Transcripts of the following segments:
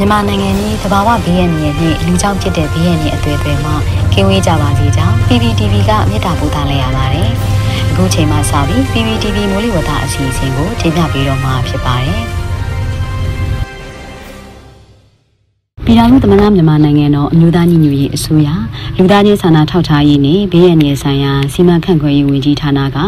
မြန်မာနိုင်ငံကြီးသဘာဝဘေးရန်ရဲ့နဲ့လူကြောင့်ဖြစ်တဲ့ဘေးရန်ရဲ့အသွေးအသွေးမှာကင်းဝေးကြပါစေကြောင်း PPTV ကမြစ်တာပို့ထားလိုက်ရပါတယ်။အခုချိန်မှစပြီး PPTV မိုးလေဝသအစီအစဉ်ကိုတင်ပြပေးတော့မှာဖြစ်ပါတယ်။ ပြည်ထောင်စုသမ္မတမြန်မာနိုင်ငံတော်အမျိုးသားညီညွတ်ရေးအစိုးရလူသားချင်းစာနာထောက်ထားရေးနဲ့ဘေးရန်နယ်ဆိုင်ရာစီမံခန့်ခွဲရေးဝန်ကြီးဌာနက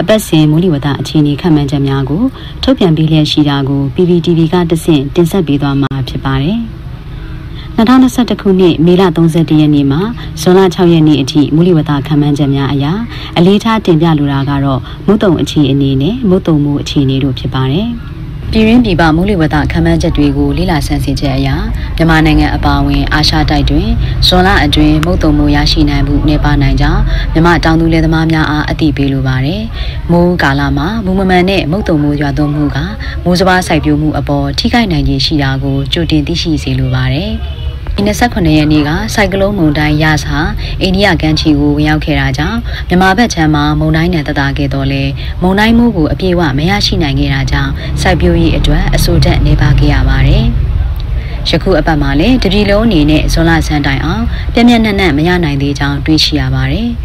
အပတ်စဉ်မိုးလေဝသအခြေအနေခန့်မှန်းချက်များကိုထုတ်ပြန်ပေးလျက်ရှိတာကို PPTV ကတဆင့်တင်ဆက်ပေးသွားမှာဖြစ်ပါတယ်။2021ခုနှစ်မေလ31ရက်နေ့မှာဇွန်လ6ရက်နေ့အထိမူလဝတ္တခံမှန်းချက်များအရာအလေးထားတင်ပြလိုတာကတော့မုတ်တုံအခြေအနေနဲ့မုတ်တုံမှုအခြေအနေတို့ဖြစ်ပါတယ်။ ပြည်ရင်းပြည်ပမူလဝတခံမှန်းချက်တွေကိုလေ့လာဆန်းစစ်ချက်အရမြန်မာနိုင်ငံအပါအဝင် အာရှတိုက်တွင်ဇွန်လအတွင်းမုတ်တုံမှုရရှိနိုင်မှုနေပါနိုင်ကြောင်းမြန်မာတောင်သူလယ်သမားများအားအသိပေးလိုပါတယ်။မိုးကာလမှာမူမမှန်နဲ့မုတ်တုံမှုရွာသွန်းမှုကမိုးစပါးစိုက်ပျိုးမှုအပေါ်ထိခိုက်နိုင်ခြင်းရှိတာကိုကြိုတင်သိရှိစေလိုပါတယ်။ဒီ 29ရက်နေ့ကစိုက်ကလုန်းမုန်တိုင်းရစာအိန္ဒိယကန်ချီကိုဝင်ရောက်ခဲ့တာကြောင့်မြန်မာဘက်ခြမ်းမှာမုန်တိုင်းနဲ့တတာခဲ့တော့လေမုန်တိုင်းမှုကိုအပြည့်အဝမရရှိနိုင်ခဲ့တာကြောင့်စိုက်ပျိုးရေးအတွက်အဆိုတက်နေပါခဲ့ရပါတယ်။ယခုအပတ်မှာလည်းတပြည်လုံးအနေနဲ့ဇွန်လဆန်းတိုင်အောင်ပြည့်ပြည့်နက်နက်မရနိုင်သေးကြောင်းတွေးရှိရပါတယ်။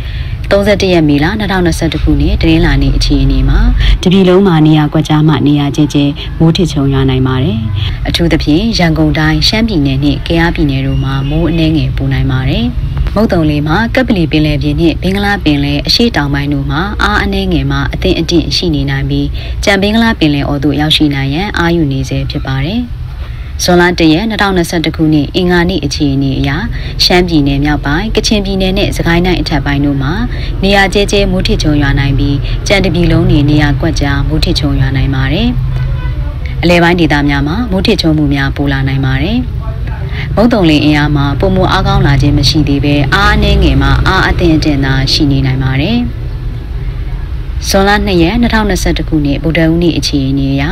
31ရက်မေလ2021ခုနှစ်တနင်္လာနေ့အခြေအနေမှာတပြည်လုံးမှာနေရာကွက်ကြားမှနေရာကျကျမိုးထစ်ချုံရွာနိုင်ပါတယ်။အထူးသဖြင့်ရန်ကုန်တိုင်းရှမ်းပြည်နယ်နဲ့ကယားပြည်နယ်တို့မှာမိုးအနှဲငယ်ပူနိုင်ပါတယ်။မုတ်တုံလေးမှာကပ်ပလီပင်လယ်ပြင်နှင့်ဘင်္ဂလားပင်လယ်အရှိတောင်ပိုင်းတို့မှာအားအနှဲငယ်မှာအသင့်အတင့်ရှိနေနိုင်ပြီးကြံဘင်္ဂလားပင်လယ်အော်သို့ရောက်ရှိနိုင်ရန်အာရုံနေစေဖြစ်ပါတယ်။ ဇွန်လ၁ရက်2021ခုနှစ်အင်္ဂါနေ့အခြေအနေအရရှမ်းပြည်နယ်မြောက်ပိုင်းကချင်ပြည်နယ်နဲ့စကိုင်းတိုင်းအထက်ပိုင်းတို့မှာနေရာကျဲကျဲမိုးထစ်ချုံရွာနိုင်ပြီးကြံတပြည်လုံးနေနေရာကွက်ကြားမိုးထစ်ချုံရွာနိုင်ပါတယ်။အလဲပိုင်းဒေသများမှာမိုးထစ်ချုံမှုများပိုလာနိုင်ပါတယ်။မုတ်တုံလင်းအင်အားမှာပုံမအားကောင်းလာခြင်းမရှိသေးဘဲအားအနှဲငယ်မှာအားအသင့်အတင်သာရှိနေနိုင်ပါတယ်။ ဇွန်လ2ရက်2021ခုနှစ်ဗုဒ္ဓဦးနေ့အခြေအနေအရ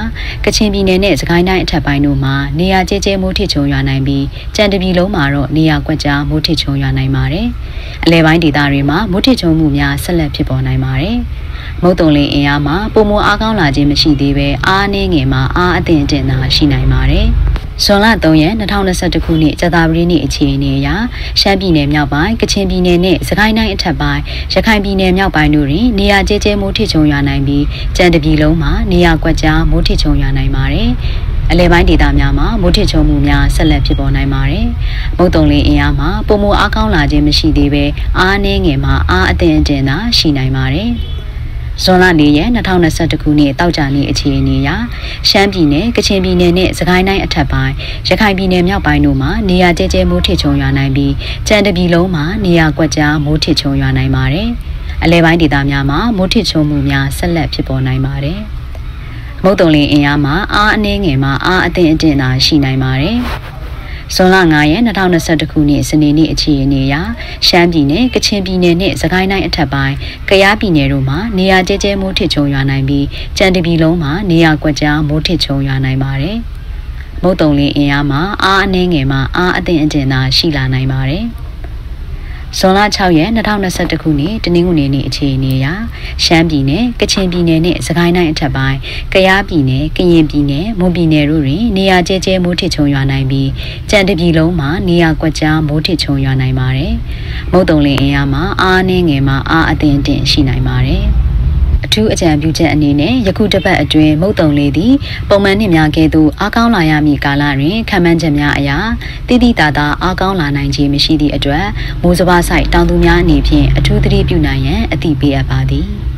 ကချင်ပြည်နယ်နဲ့စကိုင်းတိုင်းအထက်ပိုင်းတို့မှာနေရာကျဲကျဲမိုးထစ်ချုံရွာနိုင်ပြီးကြံတပြည်လုံးမှာတော့နေရာကွက်ကြားမိုးထစ်ချုံရွာနိုင်ပါတယ်။အလဲပိုင်းဒေသတွေမှာမိုးထစ်ချုံမှုများဆက်လက်ဖြစ်ပေါ်နိုင်ပါတယ်။မုတ်တုံလင်းအင်အားမှာပုံမအားကောင်းလာခြင်းမရှိသေးဘဲအားနည်းငယ်မှာအားအသင့်အတင်သာရှိနိုင်ပါတယ်။ ဇွန်လ3ရက်2021ခုနှစ်ကြာသပတေးနေ့အခြေအနေအရရှမ်းပြည်နယ်မြောက်ပိုင်းကချင်ပြည်နယ်နဲ့စကိုင်းတိုင်းအထက်ပိုင်းရခိုင်ပြည်နယ်မြောက်ပိုင်းတို့တွင်နေရာကျဲကျဲမိုးထစ်ချုံရွာနိုင်ပြီးကြံတပြည်လုံးမှာနေရာကွက်ကြားမိုးထစ်ချုံရွာနိုင်ပါတယ်။အလဲပိုင်းဒေသများမှာမိုးထစ်ချုံမှုများဆက်လက်ဖြစ်ပေါ်နိုင်ပါတယ်။မုတ်တုံလင်းအင်အားမှာပုံမအားကောင်းလာခြင်းမရှိသေးဘဲအားနည်းငယ်မှာအားအသင့်အတင်သာရှိနိုင်ပါတယ်။ ဇွန်လ၄ရက်2021ခုနှစ်တောက်ကြနေ့အခြေအနေအရရှမ်းပြည်နယ်ကချင်ပြည်နယ်နဲ့စကိုင်းတိုင်းအထက်ပိုင်းရခိုင်ပြည်နယ်မြောက်ပိုင်းတို့မှာနေရာကျဲကျဲမိုးထစ်ချုံရွာနိုင်ပြီးကြံတပြည်လုံးမှာနေရာကွက်ကြားမိုးထစ်ချုံရွာနိုင်ပါတယ်။အလဲပိုင်းဒေသများမှာမိုးထစ်ချုံမှုများဆက်လက်ဖြစ်ပေါ်နိုင်ပါတယ်။မုတ်တုံလင်းအင်အားမှာအားအနှင်းငယ်မှာအားအသင့်အတင့်သာရှိနိုင်ပါတယ်။ ဇွန်လ9ရက်2021ခုနှစ်စနေနေ့အခြေအနေအရရှမ်းပြည်နယ်ကချင်ပြည်နယ်နဲ့စကိုင်းတိုင်းအထက်ပိုင်းကယားပြည်နယ်တို့မှာနေရာကျဲကျဲမိုးထစ်ချုံရွာနိုင်ပြီးကြံတပြည်လုံးမှာနေရာကွက်ကြားမိုးထစ်ချုံရွာနိုင်ပါတယ်။မုတ်တုံလင်းအင်အားမှာအားအနှင်းငယ်မှာအားအသင့်အကျဉ်းသာရှိလာနိုင်ပါတယ်။ ဇွန်လ6ရက်2021ခုနှစ်တနင်္ဂနွေနေ့အခြေအနေအရရှမ်းပြည်နယ်ကချင်ပြည်နယ်နဲ့စကိုင်းတိုင်းအထက်ပိုင်းကယားပြည်နယ်ကရင်ပြည်နယ်မွန်ပြည်နယ်တို့တွင်နေရာကျဲကျဲမိုးထစ်ချုံရွာနိုင်ပြီးကြံတပြည်လုံးမှာနေရာကွက်ကြားမိုးထစ်ချုံရွာနိုင်ပါတယ်။မုတ်တုံလင်းအင်အားမှာအားနည်းငယ်မှာအားအသင့်အင့်ရှိနိုင်ပါတယ်။အ ထူးအကြံပြုချက်အနေနဲ့ယခုတစ်ပတ်အတွင်းမုတ်တုံလေးသည်ပုံမှန်နှစ်များကဲ့သို့အားကောင်းလာရမည့်ကာလတွင်ခံမှန်းချက်များအရာတိတိတသာအားကောင်းလာနိုင်ခြင်းမရှိသည့်အတွက်မိုးစဘာဆိုင်တောင်သူများအနေဖြင့်အထူးသတိပြုနိုင်ရန်အသိပေးအပ်ပါသည်။